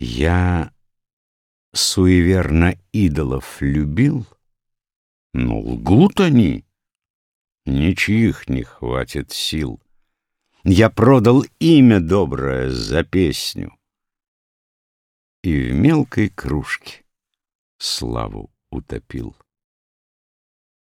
Я суеверно идолов любил, но лгут они, ничьих не хватит сил. Я продал имя доброе за песню и в мелкой кружке славу утопил.